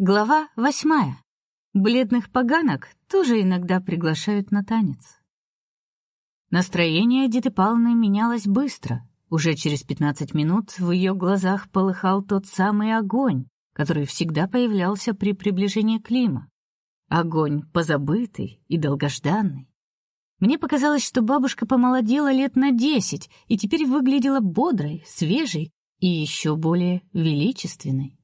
Глава восьмая. Бледных поганок тоже иногда приглашают на танец. Настроение Диты Павловны менялось быстро. Уже через пятнадцать минут в ее глазах полыхал тот самый огонь, который всегда появлялся при приближении Клима. Огонь позабытый и долгожданный. Мне показалось, что бабушка помолодела лет на десять и теперь выглядела бодрой, свежей и еще более величественной.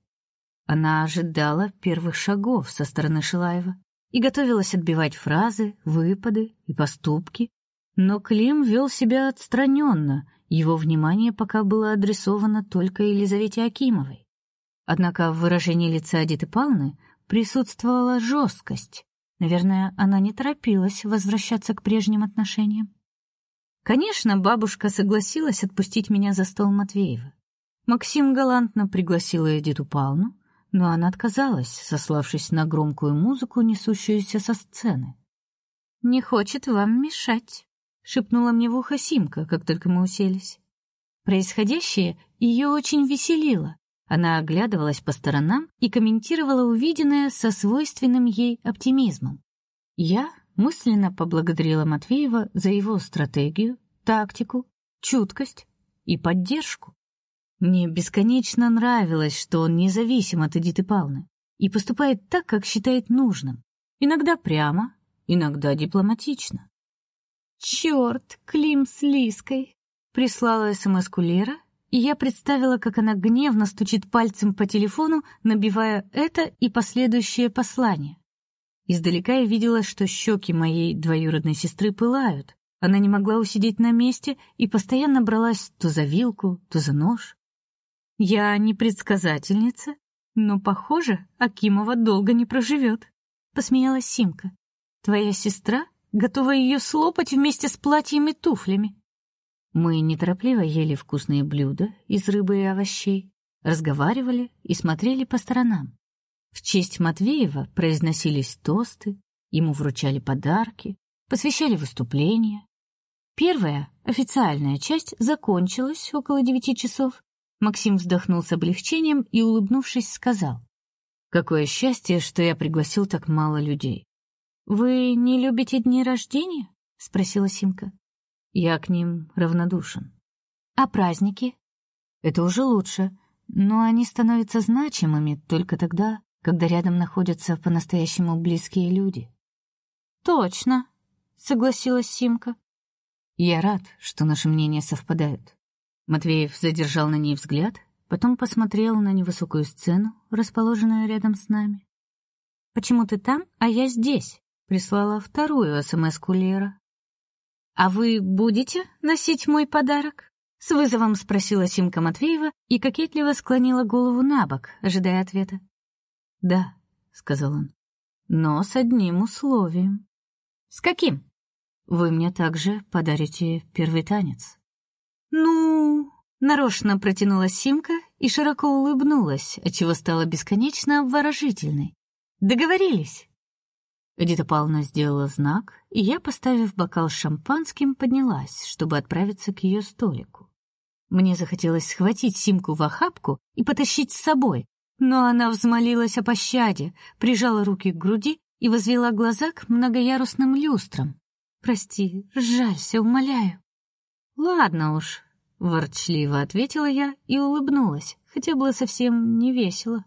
Она ожидала первых шагов со стороны Шилаева и готовилась отбивать фразы, выпады и поступки, но Клим вел себя отстраненно, его внимание пока было адресовано только Елизавете Акимовой. Однако в выражении лица Адиты Павловны присутствовала жесткость. Наверное, она не торопилась возвращаться к прежним отношениям. Конечно, бабушка согласилась отпустить меня за стол Матвеева. Максим галантно пригласил Эдиту Павловну, но она отказалась, сославшись на громкую музыку, несущуюся со сцены. «Не хочет вам мешать», — шепнула мне в ухо Симка, как только мы уселись. Происходящее ее очень веселило. Она оглядывалась по сторонам и комментировала увиденное со свойственным ей оптимизмом. Я мысленно поблагодарила Матвеева за его стратегию, тактику, чуткость и поддержку. Мне бесконечно нравилось, что он независим от Эдиты Павловны и поступает так, как считает нужным. Иногда прямо, иногда дипломатично. Черт, Клим с Лиской! Прислала СМС-ку Лера, и я представила, как она гневно стучит пальцем по телефону, набивая это и последующее послание. Издалека я видела, что щеки моей двоюродной сестры пылают. Она не могла усидеть на месте и постоянно бралась то за вилку, то за нож. Я не предсказательница, но, похоже, Акимова долго не проживет. Посмеялась Симка. Твоя сестра готова ее слопать вместе с платьями и туфлями. Мы неторопливо ели вкусные блюда из рыбы и овощей, разговаривали и смотрели по сторонам. В честь Матвеева произносились тосты, ему вручали подарки, посвящали выступления. Первая, официальная часть закончилась около девяти часов, Максим вздохнул с облегчением и, улыбнувшись, сказал: "Какое счастье, что я пригласил так мало людей". "Вы не любите дни рождения?" спросила Симка. "Я к ним равнодушен". "А праздники?" "Это уже лучше, но они становятся значимыми только тогда, когда рядом находятся по-настоящему близкие люди". "Точно", согласилась Симка. "Я рад, что наши мнения совпадают. Матвеев задержал на ней взгляд, потом посмотрел на невысокую сцену, расположенную рядом с нами. Почему ты там, а я здесь? Прислала вторую СМС-ку Лера. А вы будете носить мой подарок? С вызовом спросила Симка Матвеева и кокетливо склонила голову набок, ожидая ответа. "Да", сказал он. "Но с одним условием". "С каким?" "Вы мне также подарите первый танец". Ну, нарочно протянула Симка и широко улыбнулась, отчего стала бесконечно обворожительной. Договорились. Эдита Павловна сделала знак, и я, поставив бокал шампанским, поднялась, чтобы отправиться к ее столику. Мне захотелось схватить Симку в охапку и потащить с собой, но она взмолилась о пощаде, прижала руки к груди и возвела глаза к многоярусным люстрам. Прости, жалься, умоляю. Ладно уж, ворчливо ответила я и улыбнулась, хотя было совсем не весело.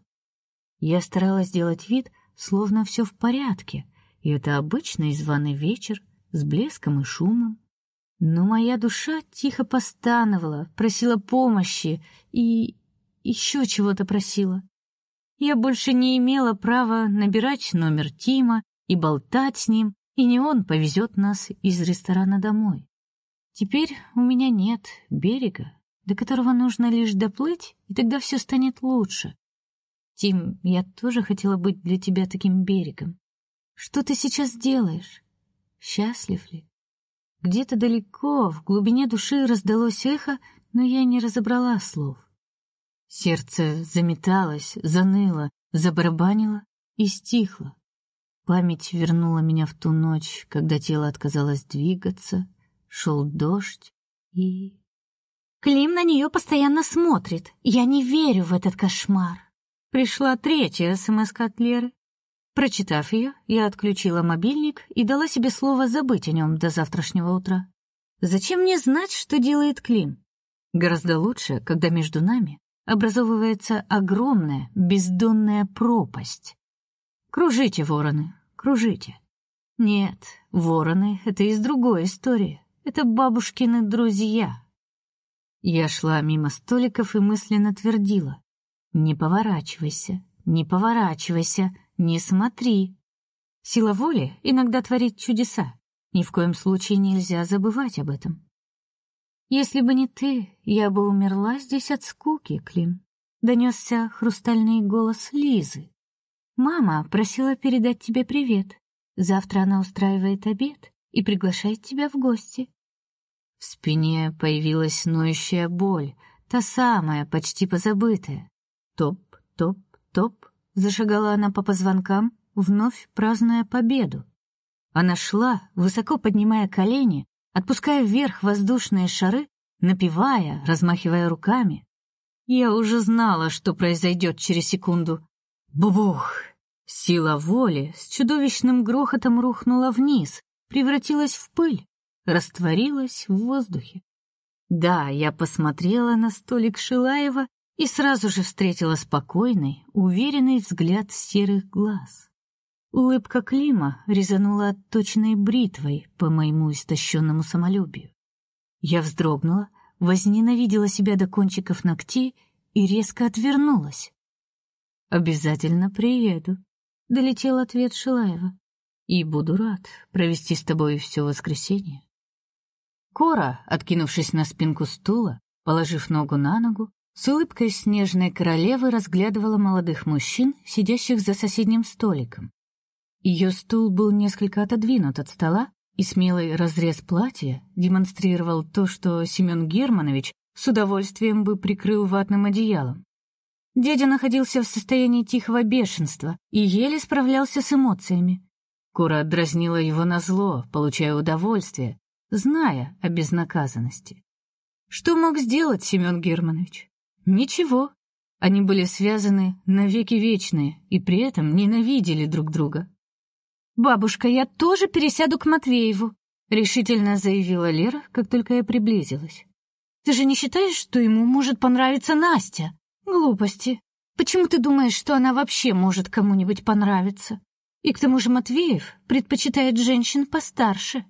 Я старалась сделать вид, словно все в порядке, и это обычный званый вечер с блеском и шумом. Но моя душа тихо постановала, просила помощи и еще чего-то просила. Я больше не имела права набирать номер Тима и болтать с ним, и не он повезет нас из ресторана домой. Теперь у меня нет берега, до которого нужно лишь доплыть, и тогда все станет лучше. Тим, я тоже хотела быть для тебя таким берегом. Что ты сейчас делаешь? Счастлив ли? Где-то далеко, в глубине души раздалось эхо, но я не разобрала слов. Сердце заметалось, заныло, забарабанило и стихло. Память вернула меня в ту ночь, когда тело отказалось двигаться, шел дождь и... Клим на нее постоянно смотрит. Я не верю в этот кошмар. Пришла третья СМС от Леры. Прочитав ее, я отключила мобильник и дала себе слово забыть о нем до завтрашнего утра. Зачем мне знать, что делает Клим? Гораздо лучше, когда между нами образовывается огромная бездонная пропасть. Кружите, вороны, кружите. Нет, вороны — это из другой истории. Это бабушкины друзья. Я шла мимо столиков и мысленно твердила. Не поворачивайся, не поворачивайся, не смотри. Сила воли иногда творит чудеса. Ни в коем случае нельзя забывать об этом. Если бы не ты, я бы умерла здесь от скуки, Клим. Донесся хрустальный голос Лизы. Мама просила передать тебе привет. Завтра она устраивает обед и приглашает тебя в гости. В спине появилась ноющая боль, та самая, почти позабытая. Топ, топ, топ, зашагала она по позвонкам, вновь празднуя победу. Она шла, высоко поднимая колени, отпуская вверх воздушные шары, напевая, размахивая руками. Я уже знала, что произойдет через секунду. Бубух! Сила воли с чудовищным грохотом рухнула вниз, превратилась в пыль, растворилась в воздухе. Да, я посмотрела на столик Шилаева и сразу же встретила спокойный, уверенный взгляд серых глаз. Улыбка Клима резанула отточенной бритвой по моему истощенному самолюбию. Я вздрогнула, возненавидела себя до кончиков ногтей и резко отвернулась. Обязательно приеду, долетел ответ Шилаева. И буду рад провести с тобой все воскресенье. Кора, откинувшись на спинку стула, положив ногу на ногу, с улыбкой снежной королевы разглядывала молодых мужчин, сидящих за соседним столиком. Ее стул был несколько отодвинут от стола, и смелый разрез платья демонстрировал то, что Семен Германович с удовольствием бы прикрыл ватным одеялом. Дядя находился в состоянии тихого бешенства и еле справлялся с эмоциями. Кора дразнила его назло, получая удовольствие, зная о безнаказанности. Что мог сделать Семен Германович? Ничего. Они были связаны навеки вечные и при этом ненавидели друг друга. Бабушка, я тоже пересяду к Матвееву, решительно заявила Лера, как только я приблизилась. Ты же не считаешь, что ему может понравиться Настя? Глупости. Почему ты думаешь, что она вообще может кому-нибудь понравиться? И к тому же Матвеев предпочитает женщин постарше.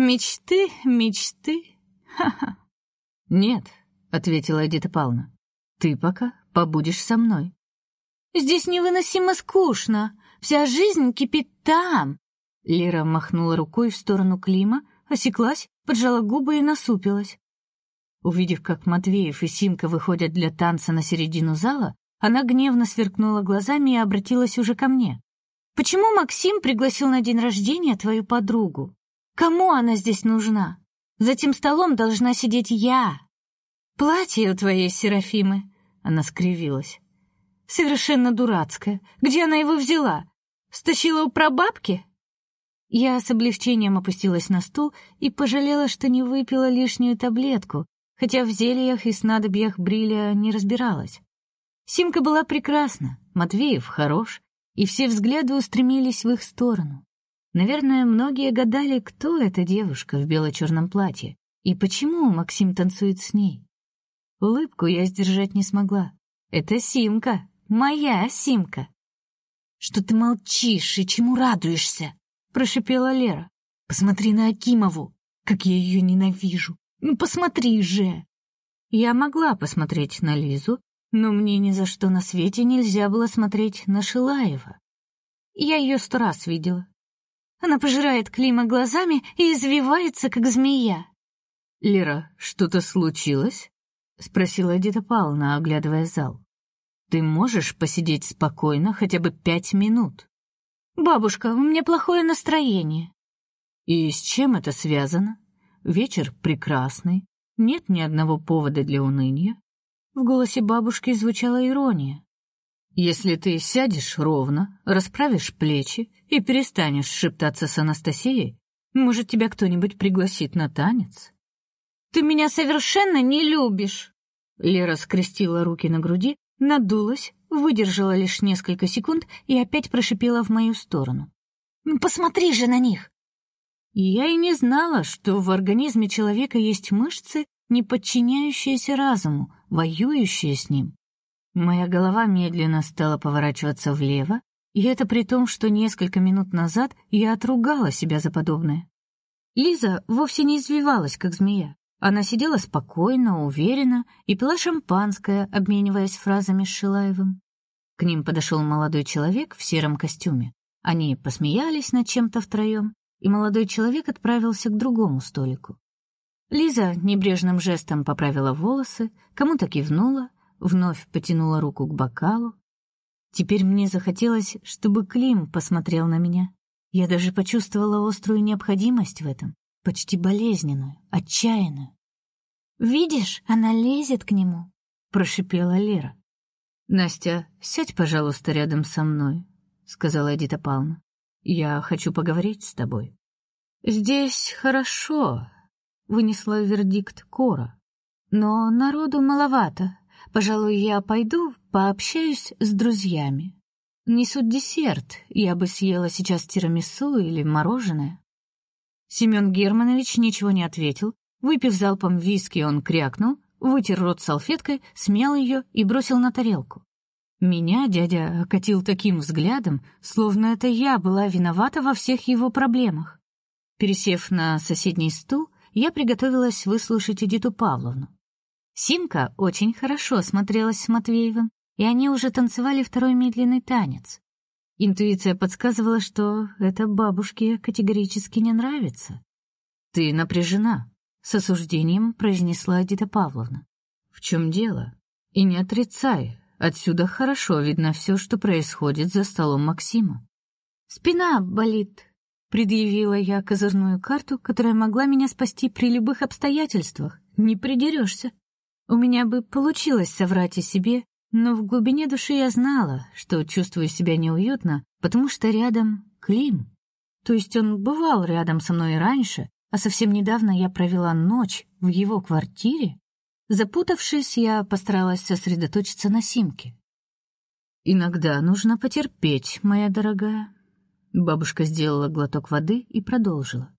Мечты, мечты. Ха-ха. Нет, ответила Эдита Павловна. Ты пока побудешь со мной. Здесь невыносимо скучно. Вся жизнь кипит там. Лера махнула рукой в сторону Клима, осеклась, поджала губы и насупилась. Увидев, как Матвеев и Симка выходят для танца на середину зала, она гневно сверкнула глазами и обратилась уже ко мне. Почему Максим пригласил на день рождения твою подругу? Кому она здесь нужна? За тем столом должна сидеть я. Платье у твоей Серафимы, она скривилась. Совершенно дурацкое. Где она его взяла? Стащила у прабабки? Я с облегчением опустилась на стул и пожалела, что не выпила лишнюю таблетку, хотя в зельях и снадобьях Бриля не разбиралась. Симка была прекрасна, Матвеев хорош, и все взгляды устремились в их сторону. Наверное, многие гадали, кто эта девушка в бело-черном платье и почему Максим танцует с ней. Улыбку я сдержать не смогла. Это Симка, моя Симка. Что ты молчишь и чему радуешься? прошипела Лера. Посмотри на Акимову, как я ее ненавижу. Ну посмотри же. Я могла посмотреть на Лизу, но мне ни за что на свете нельзя было смотреть на Шилаева. Я ее сто раз видела. Она пожирает Клима глазами и извивается, как змея. Лера, что-то случилось? спросила Эдита Павловна, оглядывая зал. Ты можешь посидеть спокойно хотя бы пять минут? Бабушка, у меня плохое настроение. И с чем это связано? Вечер прекрасный, нет ни одного повода для уныния. В голосе бабушки звучала ирония. Если ты сядешь ровно, расправишь плечи и перестанешь шептаться с Анастасией, может, тебя кто-нибудь пригласит на танец? Ты меня совершенно не любишь. Лера скрестила руки на груди, надулась, выдержала лишь несколько секунд и опять прошипела в мою сторону. «Посмотри же на них!» Я и не знала, что в организме человека есть мышцы, не подчиняющиеся разуму, воюющие с ним. Моя голова медленно стала поворачиваться влево, и это при том, что несколько минут назад я отругала себя за подобное. Лиза вовсе не извивалась, как змея. Она сидела спокойно, уверенно и пила шампанское, обмениваясь фразами с Шилаевым. К ним подошел молодой человек в сером костюме. Они посмеялись над чем-то втроем, и молодой человек отправился к другому столику. Лиза небрежным жестом поправила волосы, кому-то кивнула, вновь потянула руку к бокалу. Теперь мне захотелось, чтобы Клим посмотрел на меня. Я даже почувствовала острую необходимость в этом, почти болезненную, отчаянную. «Видишь, она лезет к нему», — прошипела Лера. «Настя, сядь, пожалуйста, рядом со мной», — сказала Эдита Павловна. «Я хочу поговорить с тобой». «Здесь хорошо», — вынесла вердикт Кора. «Но народу маловато. Пожалуй, я пойду пообщаюсь с друзьями. Несут десерт, я бы съела сейчас тирамису или мороженое. Семен Германович ничего не ответил. Выпив залпом виски, он крякнул, вытер рот салфеткой, смял ее и бросил на тарелку. Меня дядя окатил таким взглядом, словно это я была виновата во всех его проблемах. Пересев на соседний стул, я приготовилась выслушать Эдиту Павловну. Симка очень хорошо смотрелась с Матвеевым, и они уже танцевали второй медленный танец. Интуиция подсказывала, что это бабушке категорически не нравится. Ты напряжена, с осуждением произнесла Дита Павловна. В чем дело? И не отрицай, отсюда хорошо видно все, что происходит за столом Максима. Спина болит, предъявила я козырную карту, которая могла меня спасти при любых обстоятельствах. Не придерешься. У меня бы получилось соврать о себе но в глубине души я знала, что чувствую себя неуютно, потому что рядом Клим. То есть он бывал рядом со мной раньше, а совсем недавно я провела ночь в его квартире. Запутавшись, я постаралась сосредоточиться на Симке. Иногда нужно потерпеть, моя дорогая. Бабушка сделала глоток воды и продолжила.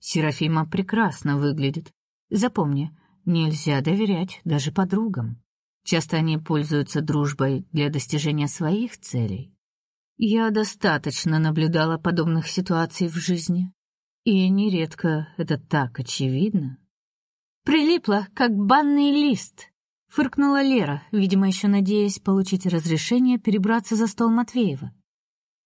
Серафима прекрасно выглядит. Запомни, нельзя доверять даже подругам. Часто они пользуются дружбой для достижения своих целей. Я достаточно наблюдала подобных ситуаций в жизни, и нередко это так очевидно. Прилипла, как банный лист, фыркнула Лера, видимо, еще надеясь получить разрешение перебраться за стол Матвеева.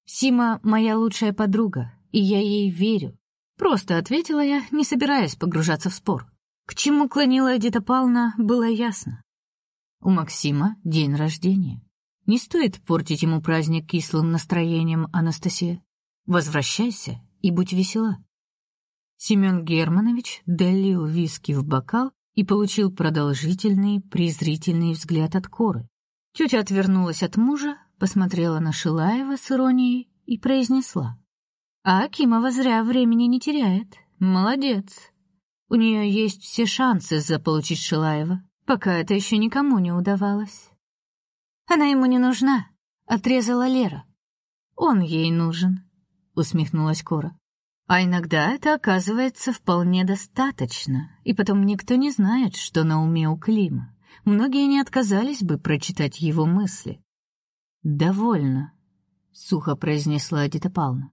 Сима моя лучшая подруга, и я ей верю. Просто ответила я, не собираясь погружаться в спор. К чему клонила Эдита Павловна, было ясно. У Максима день рождения. Не стоит портить ему праздник кислым настроением, Анастасия. Возвращайся и будь весела. Семен Германович долил виски в бокал и получил продолжительный, презрительный взгляд от Коры. Тетя отвернулась от мужа, посмотрела на Шилаева с иронией и произнесла: "А Акимова зря времени не теряет. Молодец. У нее есть все шансы заполучить Шилаева пока это еще никому не удавалось. Она ему не нужна, отрезала Лера. Он ей нужен, усмехнулась Кора. А иногда это оказывается вполне достаточно, и потом никто не знает, что на уме у Клима. Многие не отказались бы прочитать его мысли. Довольно, сухо произнесла Эдита Павловна.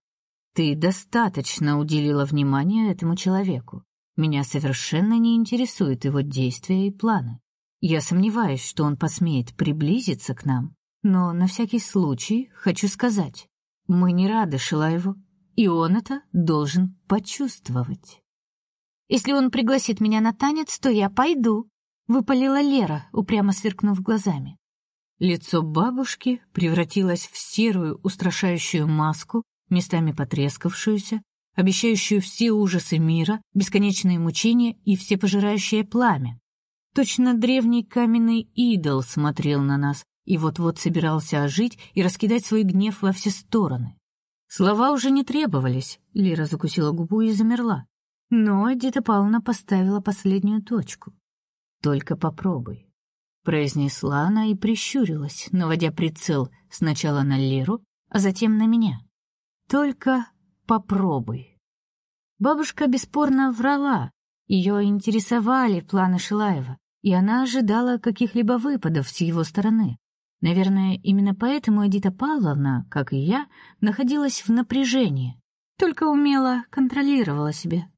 Ты достаточно уделила внимания этому человеку. Меня совершенно не интересуют его действия и планы. Я сомневаюсь, что он посмеет приблизиться к нам, но на всякий случай хочу сказать, мы не рады Шилаеву, и он это должен почувствовать. Если он пригласит меня на танец, то я пойду, выпалила Лера, упрямо сверкнув глазами. Лицо бабушки превратилось в серую устрашающую маску, местами потрескавшуюся, обещающую все ужасы мира, бесконечные мучения и всепожирающее пламя. Точно древний каменный идол смотрел на нас и вот-вот собирался ожить и раскидать свой гнев во все стороны. Слова уже не требовались. Лира закусила губу и замерла. Но Эдита Павловна поставила последнюю точку. Только попробуй. произнесла она и прищурилась, наводя прицел сначала на Леру, а затем на меня. Только попробуй. Бабушка бесспорно врала. Ее интересовали планы Шилаева, и она ожидала каких-либо выпадов с его стороны. Наверное, именно поэтому Эдита Павловна, как и я, находилась в напряжении, только умело контролировала себя.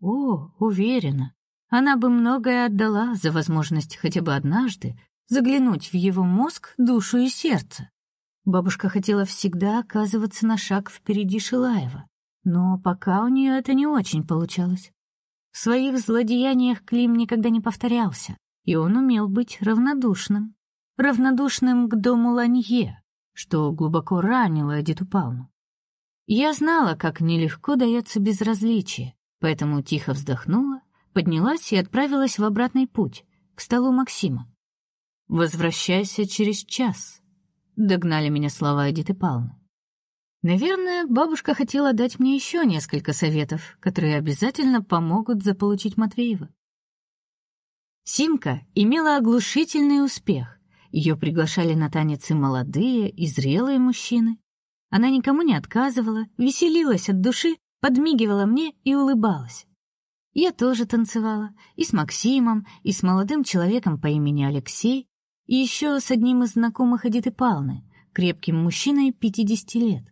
О, уверена, она бы многое отдала за возможность хотя бы однажды заглянуть в его мозг, душу и сердце. Бабушка хотела всегда оказываться на шаг впереди Шилаева, но пока у нее это не очень получалось. В своих злодеяниях Клим никогда не повторялся, и он умел быть равнодушным. Равнодушным к дому Ланье, что глубоко ранило Эдиту Павловну. Я знала, как нелегко дается безразличие, поэтому тихо вздохнула, поднялась и отправилась в обратный путь, к столу Максима. «Возвращайся через час», — догнали меня слова Эдиты Павловны. Наверное, бабушка хотела дать мне еще несколько советов, которые обязательно помогут заполучить Матвеева. Симка имела оглушительный успех. Ее приглашали на танец и молодые, и зрелые мужчины. Она никому не отказывала, веселилась от души, подмигивала мне и улыбалась. Я тоже танцевала, и с Максимом, и с молодым человеком по имени Алексей, и еще с одним из знакомых Эдиты Павловны, крепким мужчиной 50 лет.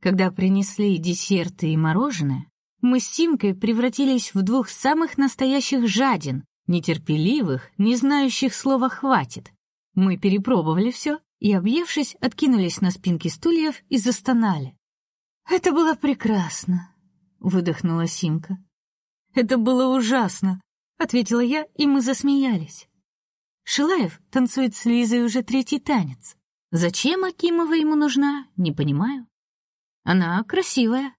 Когда принесли десерты и мороженое, мы с Симкой превратились в двух самых настоящих жадин, нетерпеливых, не знающих слова «хватит». Мы перепробовали все и, объевшись, откинулись на спинки стульев и застонали. «Это было прекрасно», — выдохнула Симка. «Это было ужасно», — ответила я, и мы засмеялись. Шилаев танцует с Лизой уже третий танец. Зачем Акимова ему нужна, не понимаю. Она красивая.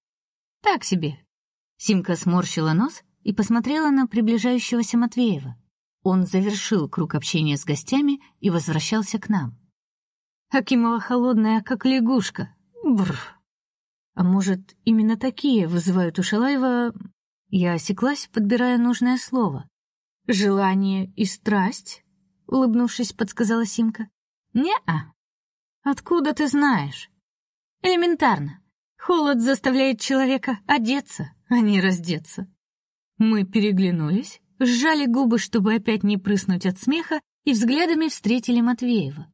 Так себе. Симка сморщила нос и посмотрела на приближающегося Матвеева. Он завершил круг общения с гостями и возвращался к нам. Акимова холодная, как лягушка. Бр. А может, именно такие вызывают у Шилаева... Я осеклась, подбирая нужное слово. Желание и страсть? Улыбнувшись, подсказала Симка. Не-а. Откуда ты знаешь? Элементарно. Холод заставляет человека одеться, а не раздеться. Мы переглянулись, сжали губы, чтобы опять не прыснуть от смеха, и взглядами встретили Матвеева.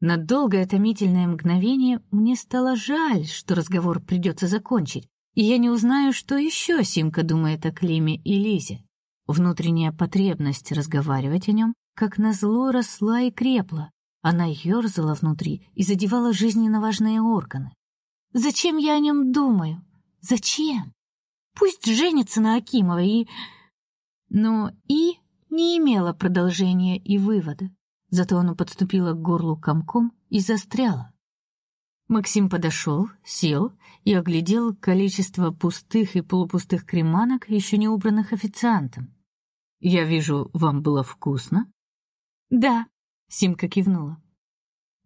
На долгое томительное мгновение мне стало жаль, что разговор придется закончить, и я не узнаю, что еще Симка думает о Климе и Лизе. Внутренняя потребность разговаривать о нем как назло росла и крепла. Она ерзала внутри и задевала жизненно важные органы. Зачем я о нем думаю? Зачем? Пусть женится на Акимовой и... Но «и» не имело продолжения и вывода. Зато оно подступило к горлу комком и застряло. Максим подошел, сел и оглядел количество пустых и полупустых креманок, еще не убранных официантом. «Я вижу, вам было вкусно?» «Да», — Симка кивнула.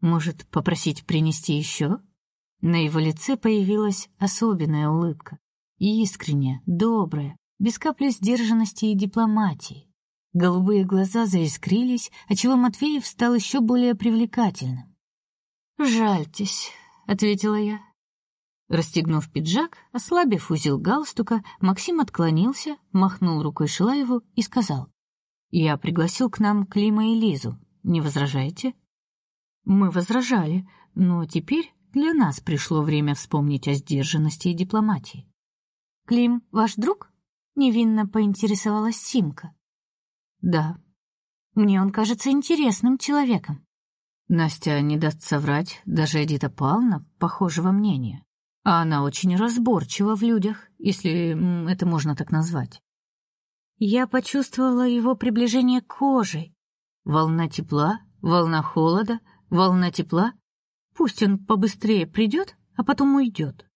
«Может, попросить принести еще?» На его лице появилась особенная улыбка, искренняя, добрая, без капли сдержанности и дипломатии. Голубые глаза заискрились, отчего Матвеев стал еще более привлекательным. «Жальтесь», — ответила я. Расстегнув пиджак, ослабив узел галстука, Максим отклонился, махнул рукой Шилаеву и сказал: я пригласил к нам Клима и Лизу. Не возражаете? Мы возражали, но теперь для нас пришло время вспомнить о сдержанности и дипломатии. Клим ваш друг? невинно поинтересовалась Симка. Да. Мне он кажется интересным человеком. Настя не даст соврать, даже Эдита Павловна похожего мнения. А она очень разборчива в людях, если это можно так назвать. Я почувствовала его приближение кожей. Волна тепла, волна холода, волна тепла. Пусть он побыстрее придет, а потом уйдет.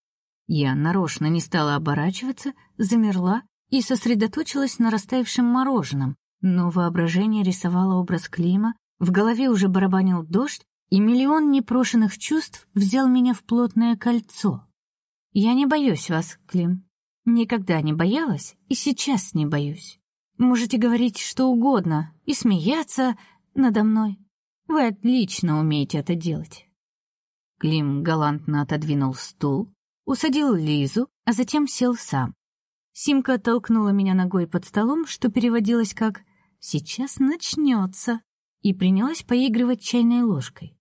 Я нарочно не стала оборачиваться, замерла и сосредоточилась на растаявшем мороженом, но воображение рисовало образ Клима, в голове уже барабанил дождь, и миллион непрошенных чувств взял меня в плотное кольцо. Я не боюсь вас, Клим. Никогда не боялась и сейчас не боюсь. Можете говорить что угодно и смеяться, надо мной. Вы отлично умеете это делать. Клим галантно отодвинул стул, усадил Лизу, а затем сел сам. Симка толкнула меня ногой под столом, что переводилось как «сейчас начнется», и принялась поигрывать чайной ложкой.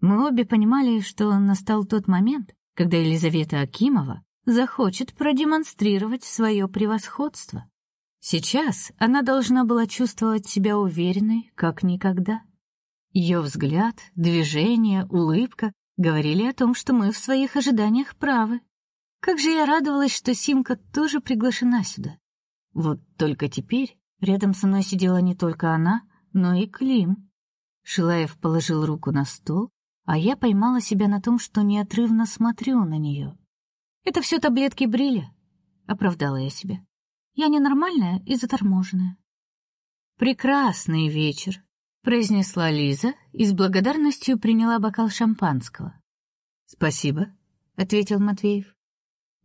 Мы обе понимали, что настал тот момент, когда Елизавета Акимова захочет продемонстрировать свое превосходство. Сейчас она должна была чувствовать себя уверенной, как никогда. Ее взгляд, движение, улыбка говорили о том, что мы в своих ожиданиях правы. Как же я радовалась, что Симка тоже приглашена сюда. Вот только теперь рядом со мной сидела не только она, но и Клим. Шилаев положил руку на стол, а я поймала себя на том, что неотрывно смотрю на нее. Это все таблетки Бриля, оправдала я себя. Я ненормальная и заторможенная. Прекрасный вечер, произнесла Лиза и с благодарностью приняла бокал шампанского. Спасибо, ответил Матвеев.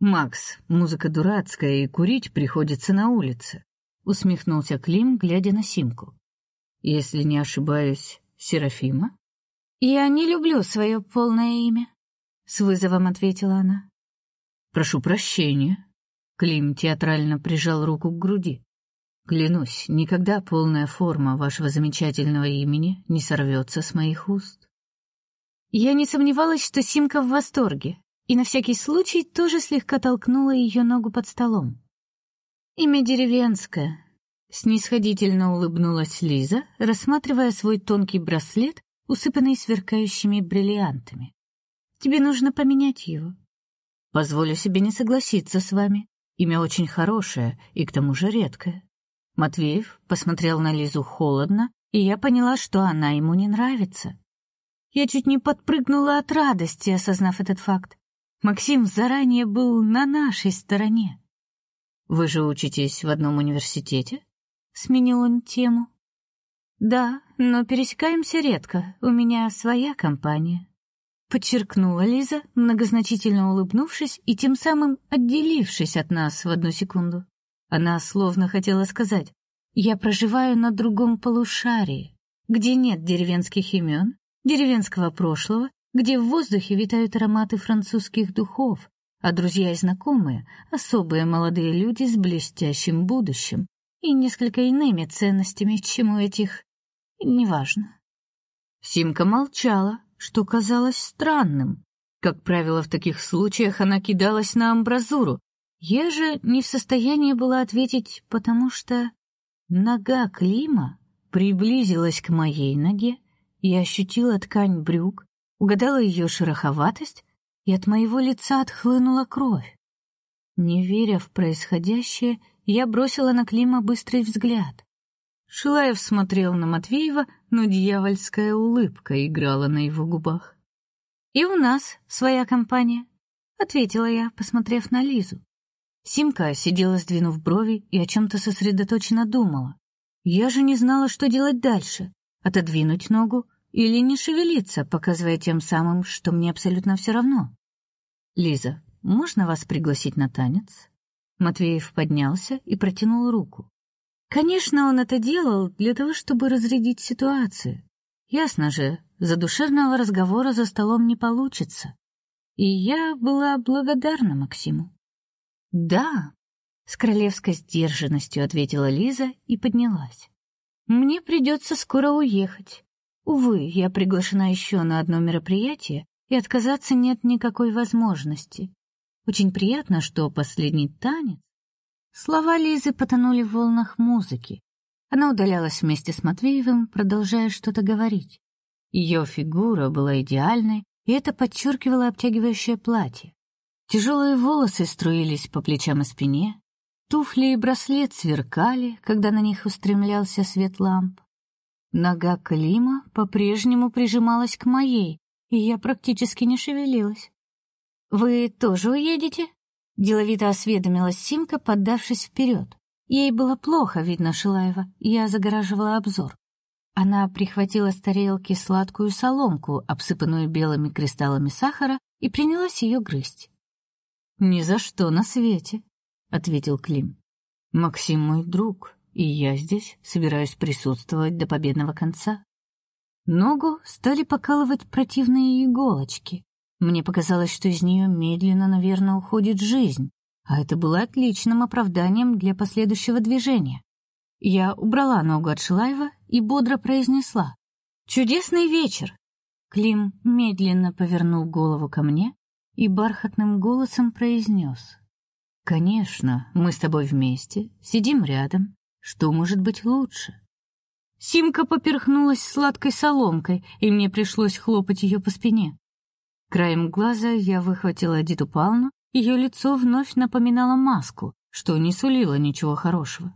Макс, музыка дурацкая и курить приходится на улице, усмехнулся Клим, глядя на Симку. Если не ошибаюсь, Серафима? Я не люблю свое полное имя, с вызовом ответила она. Прошу прощения. Клим театрально прижал руку к груди. Клянусь, никогда полная форма вашего замечательного имени не сорвется с моих уст. Я не сомневалась, что Симка в восторге, и на всякий случай тоже слегка толкнула ее ногу под столом. Имя деревенское, снисходительно улыбнулась Лиза, рассматривая свой тонкий браслет, усыпанный сверкающими бриллиантами. Тебе нужно поменять его. Позволю себе не согласиться с вами. Имя очень хорошее и к тому же редкое. Матвеев посмотрел на Лизу холодно, и я поняла, что она ему не нравится. Я чуть не подпрыгнула от радости, осознав этот факт. Максим заранее был на нашей стороне. Вы же учитесь в одном университете? сменил он тему. Да, но пересекаемся редко. У меня своя компания, подчеркнула Лиза, многозначительно улыбнувшись и тем самым отделившись от нас в одну секунду. Она словно хотела сказать: "Я проживаю на другом полушарии, где нет деревенских имен, деревенского прошлого, где в воздухе витают ароматы французских духов, а друзья и знакомые особые молодые люди с блестящим будущим и несколько иными ценностями, чем у этих, неважно". Симка молчала, что казалось странным. Как правило, в таких случаях она кидалась на амбразуру, я же не в состоянии была ответить, потому что нога Клима приблизилась к моей ноге, я ощутила ткань брюк, угадала ее шероховатость, и от моего лица отхлынула кровь. Не веря в происходящее, я бросила на Клима быстрый взгляд. Шилаев смотрел на Матвеева, но дьявольская улыбка играла на его губах. И у нас своя компания, ответила я, посмотрев на Лизу. Симка сидела, сдвинув брови, и о чем то сосредоточенно думала. Я же не знала, что делать дальше: отодвинуть ногу или не шевелиться, показывая тем самым, что мне абсолютно все равно. Лиза, можно вас пригласить на танец? Матвеев поднялся и протянул руку. Конечно, он это делал для того, чтобы разрядить ситуацию. Ясно же, задушевного разговора за столом не получится. И я была благодарна Максиму. Да, с королевской сдержанностью ответила Лиза и поднялась. Мне придется скоро уехать. Увы, я приглашена еще на одно мероприятие, и отказаться нет никакой возможности. Очень приятно, что последний танец. Слова Лизы потонули в волнах музыки. Она удалялась вместе с Матвеевым, продолжая что-то говорить. Ее фигура была идеальной, и это подчеркивало обтягивающее платье. Тяжелые волосы струились по плечам и спине, туфли и браслет сверкали, когда на них устремлялся свет ламп. Нога Клима по-прежнему прижималась к моей, и я практически не шевелилась. Вы тоже уедете? Деловито осведомилась Симка, поддавшись вперед. Ей было плохо видно Шилаева, я загораживала обзор. Она прихватила с тарелки сладкую соломку, обсыпанную белыми кристаллами сахара, и принялась ее грызть. Ни за что на свете, ответил Клим. Максим мой друг, и я здесь собираюсь присутствовать до победного конца. Ногу стали покалывать противные иголочки. Мне показалось, что из нее медленно, наверное, уходит жизнь, а это было отличным оправданием для последующего движения. Я убрала ногу от Шилаева и бодро произнесла: "Чудесный вечер". Клим медленно повернул голову ко мне и бархатным голосом произнес: "Конечно, мы с тобой вместе, сидим рядом. Что может быть лучше?" Симка поперхнулась сладкой соломкой, и мне пришлось хлопать ее по спине. Краем глаза я выхватила Диту Павловну, ее лицо вновь напоминало маску, что не сулило ничего хорошего.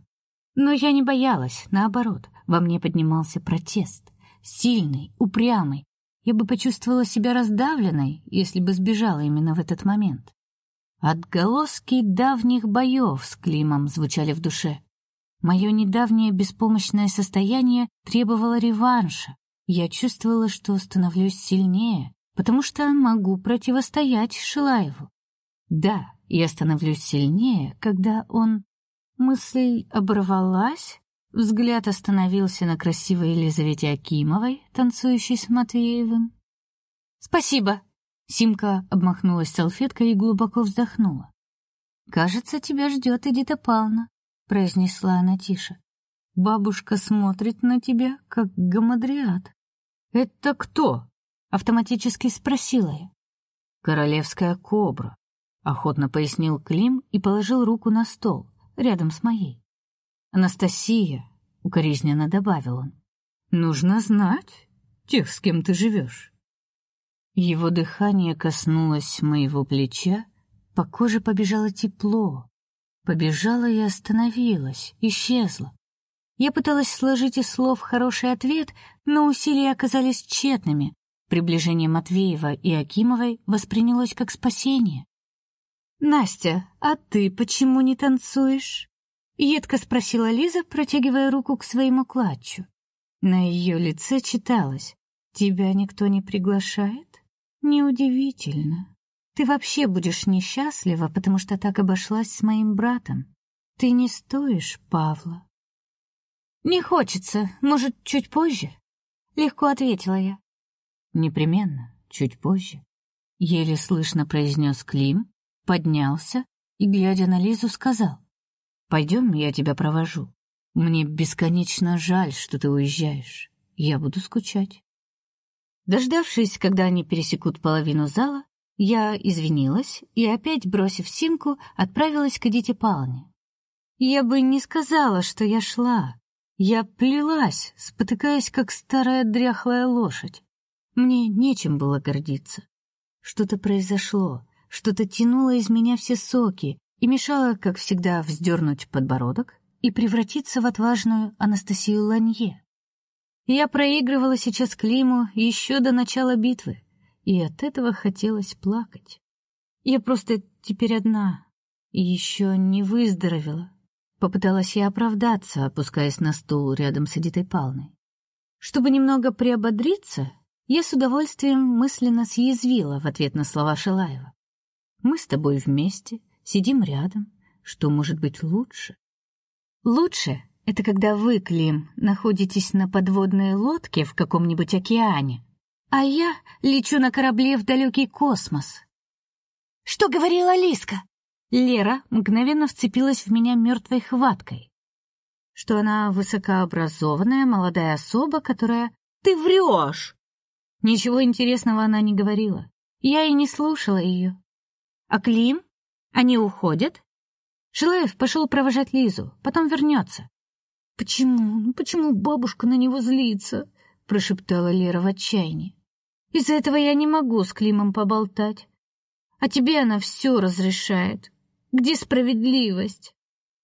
Но я не боялась, наоборот, во мне поднимался протест, сильный, упрямый. Я бы почувствовала себя раздавленной, если бы сбежала именно в этот момент. Отголоски давних боев с Климом звучали в душе. Мое недавнее беспомощное состояние требовало реванша. Я чувствовала, что становлюсь сильнее, потому что могу противостоять Шилаеву. Да, я становлюсь сильнее, когда он Мысль оборвалась, взгляд остановился на красивой Елизавете Акимовой, танцующей с Матвеевым. Спасибо. Симка обмахнулась салфеткой и глубоко вздохнула. Кажется, тебя ждет Эдита Павловна произнесла она тише. Бабушка смотрит на тебя как гамадриат. Это кто? Автоматически спросила я. Королевская кобра, охотно пояснил Клим и положил руку на стол рядом с моей. Анастасия, укоризненно добавил он. Нужно знать тех, с кем ты живешь. Его дыхание коснулось моего плеча, по коже побежало тепло, Побежала и остановилась, исчезла. Я пыталась сложить из слов хороший ответ, но усилия оказались тщетными. Приближение Матвеева и Акимовой воспринялось как спасение. Настя, а ты почему не танцуешь? едко спросила Лиза, протягивая руку к своему клатчу. На ее лице читалось: "Тебя никто не приглашает?" Неудивительно. Ты вообще будешь несчастлива, потому что так обошлась с моим братом. Ты не стоишь Павла. Не хочется, может, чуть позже? Легко ответила я. Непременно, чуть позже. Еле слышно произнес Клим, поднялся и, глядя на Лизу, сказал: «Пойдем, я тебя провожу. Мне бесконечно жаль, что ты уезжаешь. Я буду скучать». Дождавшись, когда они пересекут половину зала, я извинилась и опять, бросив симку, отправилась к Эдите Павловне. Я бы не сказала, что я шла. Я плелась, спотыкаясь, как старая дряхлая лошадь. Мне нечем было гордиться. Что-то произошло, что-то тянуло из меня все соки и мешало, как всегда, вздернуть подбородок и превратиться в отважную Анастасию Ланье. Я проигрывала сейчас Климу еще до начала битвы и от этого хотелось плакать. Я просто теперь одна и еще не выздоровела. Попыталась я оправдаться, опускаясь на стул рядом с Эдитой Павловной. Чтобы немного приободриться, я с удовольствием мысленно съязвила в ответ на слова Шилаева. Мы с тобой вместе, сидим рядом. Что может быть лучше? Лучше это когда вы, Клим, находитесь на подводной лодке в каком-нибудь океане, а я лечу на корабле в далекий космос. Что говорила Лиска? Лера мгновенно вцепилась в меня мертвой хваткой. Что она высокообразованная молодая особа, которая Ты врешь!» Ничего интересного она не говорила. Я и не слушала ее. А Клим? Они уходят? Шилаев пошел провожать Лизу, потом вернется. Почему? Ну почему бабушка на него злится? прошептала Лера в отчаянии. Из-за этого я не могу с Климом поболтать. А тебе она все разрешает. Где справедливость?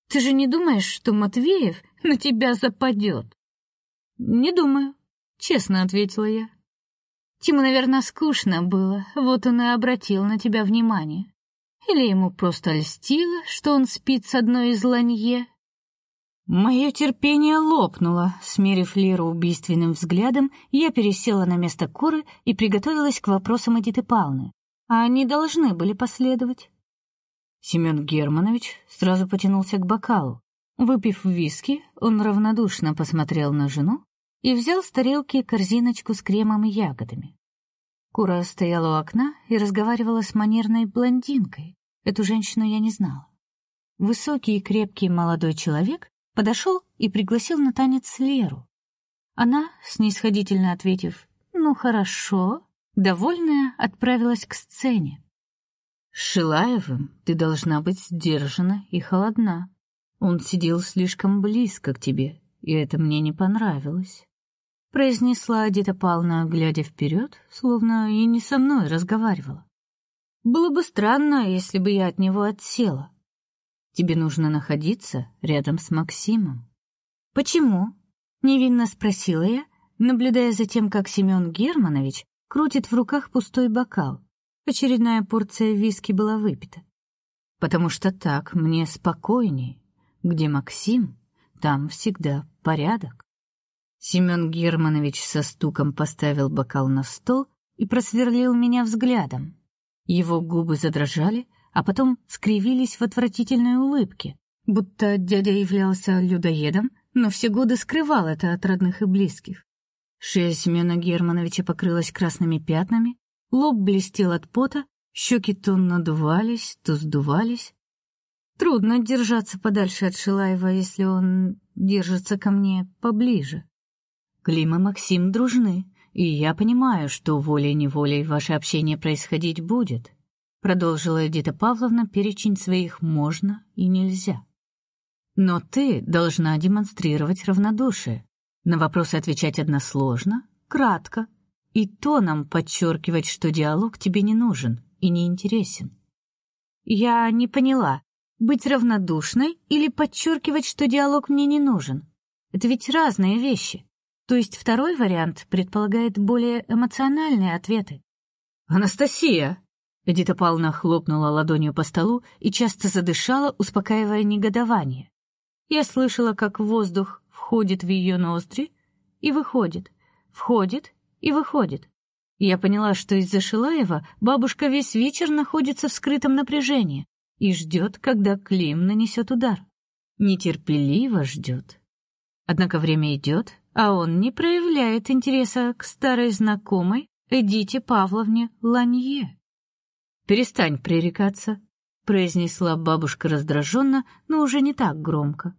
Ты же не думаешь, что Матвеев на тебя западет?» Не думаю, честно ответила я. Тиму, наверное, скучно было, вот он и обратил на тебя внимание. Или ему просто льстило, что он спит с одной из ланье, Мое терпение лопнуло. Смерив Леру убийственным взглядом, я пересела на место Коры и приготовилась к вопросам Эдиты Павловны. А они должны были последовать. Семен Германович сразу потянулся к бокалу. Выпив виски, он равнодушно посмотрел на жену и взял с тарелки корзиночку с кремом и ягодами. Кура стояла у окна и разговаривала с манерной блондинкой. Эту женщину я не знала. Высокий и крепкий молодой человек подошел и пригласил на танец Леру. Она, снисходительно ответив «Ну, хорошо», довольная, отправилась к сцене. С Шилаевым ты должна быть сдержана и холодна. Он сидел слишком близко к тебе, и это мне не понравилось произнесла Адита Павловна, глядя вперед, словно и не со мной разговаривала. Было бы странно, если бы я от него отсела. Тебе нужно находиться рядом с Максимом. Почему? невинно спросила я, наблюдая за тем, как Семен Германович крутит в руках пустой бокал. Очередная порция виски была выпита. Потому что так мне спокойней. Где Максим, там всегда порядок. Семен Германович со стуком поставил бокал на стол и просверлил меня взглядом. Его губы задрожали, а потом скривились в отвратительной улыбке, будто дядя являлся людоедом, но все годы скрывал это от родных и близких. Шея Семена Германовича покрылась красными пятнами, лоб блестел от пота, щеки то надувались, то сдувались. Трудно держаться подальше от Шилаева, если он держится ко мне поближе. Клим и Максим дружны, и я понимаю, что волей-неволей ваше общение происходить будет, продолжила Эдита Павловна перечень своих можно и нельзя. Но ты должна демонстрировать равнодушие. На вопросы отвечать односложно, кратко, и тоном подчеркивать, что диалог тебе не нужен и не интересен. Я не поняла, быть равнодушной или подчеркивать, что диалог мне не нужен. Это ведь разные вещи. То есть второй вариант предполагает более эмоциональные ответы. Анастасия. Эдита Павловна хлопнула ладонью по столу и часто задышала, успокаивая негодование. Я слышала, как воздух входит в ее ноздри и выходит, входит и выходит. Я поняла, что из-за Шилаева бабушка весь вечер находится в скрытом напряжении и ждет, когда Клим нанесет удар. Нетерпеливо ждет. Однако время идет, а он не проявляет интереса к старой знакомой Эдите Павловне Ланье. Перестань пререкаться, произнесла бабушка раздраженно, но уже не так громко.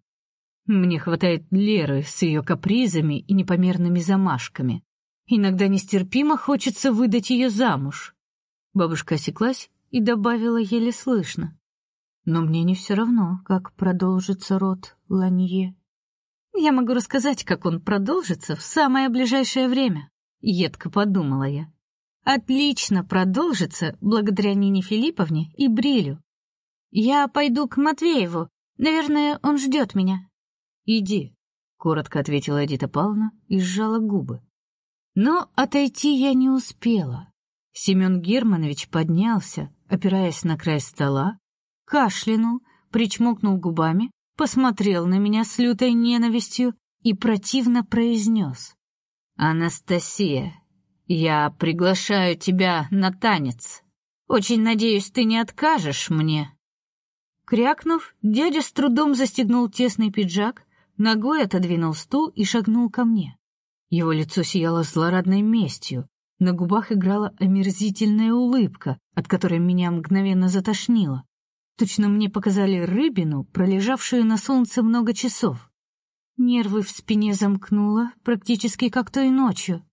Мне хватает Леры с ее капризами и непомерными замашками. Иногда нестерпимо хочется выдать ее замуж. Бабушка осеклась и добавила еле слышно: "Но мне не все равно, как продолжится род Ланье". Я могу рассказать, как он продолжится в самое ближайшее время, едко подумала я. Отлично продолжится благодаря Нине Филипповне и Брилю. Я пойду к Матвееву. Наверное, он ждет меня. Иди, коротко ответила Эдита Павловна и сжала губы. Но отойти я не успела. Семен Германович поднялся, опираясь на край стола, кашлянул, причмокнул губами, посмотрел на меня с лютой ненавистью и противно произнес. «Анастасия, я приглашаю тебя на танец. Очень надеюсь, ты не откажешь мне». Крякнув, дядя с трудом застегнул тесный пиджак, ногой отодвинул стул и шагнул ко мне. Его лицо сияло злорадной местью, на губах играла омерзительная улыбка, от которой меня мгновенно затошнило. Точно мне показали рыбину, пролежавшую на солнце много часов. Нервы в спине замкнуло, практически как той ночью.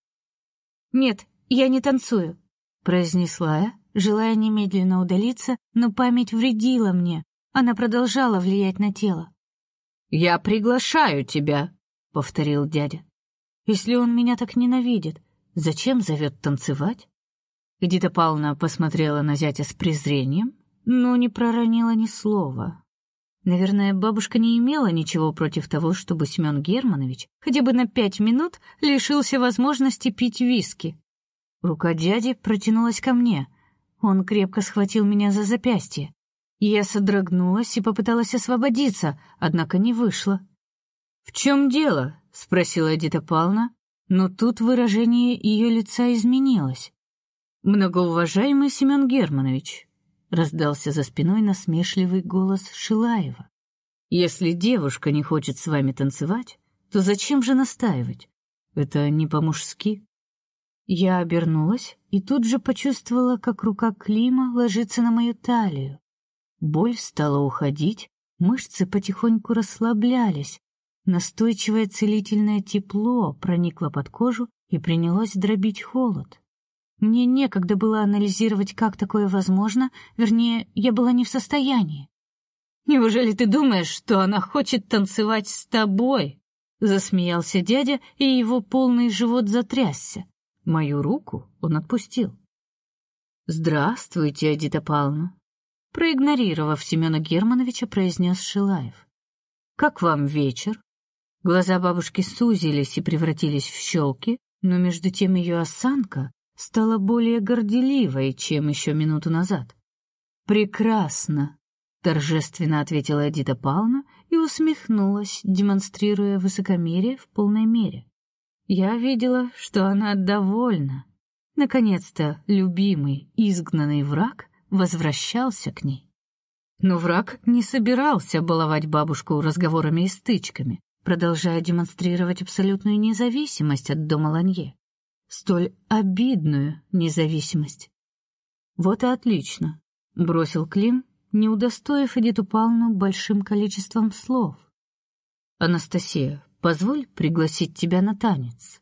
«Нет, я не танцую», — произнесла я, желая немедленно удалиться, но память вредила мне, она продолжала влиять на тело. «Я приглашаю тебя», — повторил дядя. «Если он меня так ненавидит, зачем зовет танцевать?» Эдита Павловна посмотрела на зятя с презрением, но не проронила ни слова. Наверное, бабушка не имела ничего против того, чтобы Семен Германович хотя бы на пять минут лишился возможности пить виски. Рука дяди протянулась ко мне. Он крепко схватил меня за запястье. Я содрогнулась и попыталась освободиться, однако не вышло. «В чем дело?» — спросила Эдита Павловна, но тут выражение ее лица изменилось. «Многоуважаемый Семен Германович, раздался за спиной насмешливый голос Шилаева. Если девушка не хочет с вами танцевать, то зачем же настаивать? Это не по-мужски. Я обернулась и тут же почувствовала, как рука Клима ложится на мою талию. Боль стала уходить, мышцы потихоньку расслаблялись. Настойчивое целительное тепло проникло под кожу и принялось дробить холод. Мне некогда было анализировать, как такое возможно, вернее, я была не в состоянии. Неужели ты думаешь, что она хочет танцевать с тобой? засмеялся дядя, и его полный живот затрясся. Мою руку он отпустил. Здравствуйте, Эдита Павловна, проигнорировав Семена Германовича, произнес Шилаев. Как вам вечер? Глаза бабушки сузились и превратились в щелки, но между тем ее осанка стала более горделивой, чем еще минуту назад. Прекрасно, торжественно ответила Эдита Павловна и усмехнулась, демонстрируя высокомерие в полной мере. Я видела, что она довольна. Наконец-то любимый, изгнанный враг возвращался к ней. Но враг не собирался баловать бабушку разговорами и стычками, продолжая демонстрировать абсолютную независимость от дома Ланье. Столь обидную независимость. Вот и отлично, бросил Клим, не удостоив Эдиту Павловну большим количеством слов. «Анастасия, позволь пригласить тебя на танец».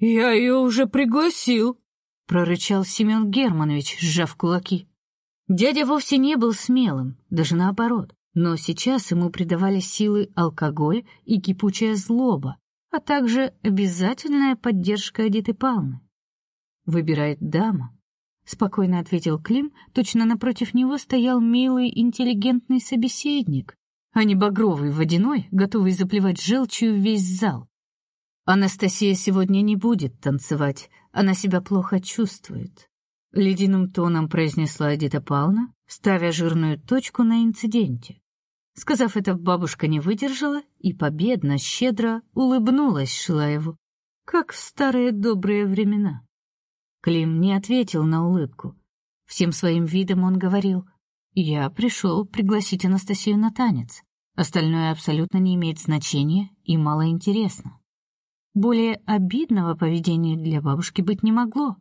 «Я ее уже пригласил», — прорычал Семен Германович, сжав кулаки. Дядя вовсе не был смелым, даже наоборот, но сейчас ему придавали силы алкоголь и кипучая злоба, а также обязательная поддержка Эдиты Павловны. Выбирает дама, спокойно ответил Клим, точно напротив него стоял милый, интеллигентный собеседник, а не багровый водяной, готовый заплевать желчью весь зал. Анастасия сегодня не будет танцевать, она себя плохо чувствует, ледяным тоном произнесла Эдита Павловна, ставя жирную точку на инциденте. Сказав это, бабушка не выдержала и победно, щедро улыбнулась Шилаеву, как в старые добрые времена. Клим не ответил на улыбку. Всем своим видом он говорил: "Я пришел пригласить Анастасию на танец. Остальное абсолютно не имеет значения и мало интересно". Более обидного поведения для бабушки быть не могло.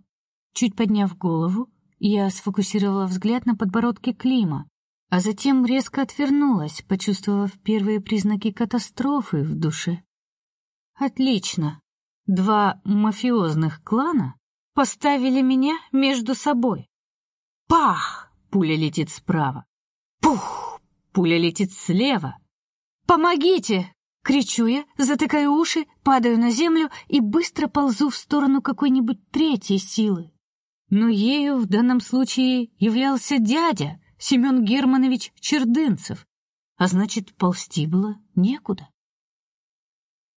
Чуть подняв голову, я сфокусировала взгляд на подбородке Клима, а затем резко отвернулась, почувствовав первые признаки катастрофы в душе. Отлично. Два мафиозных клана поставили меня между собой. Пах! Пуля летит справа. Пух! Пуля летит слева. Помогите! кричу я, затыкаю уши, падаю на землю и быстро ползу в сторону какой-нибудь третьей силы. Но ею в данном случае являлся дядя Семен Германович Чердынцев, а значит, ползти было некуда.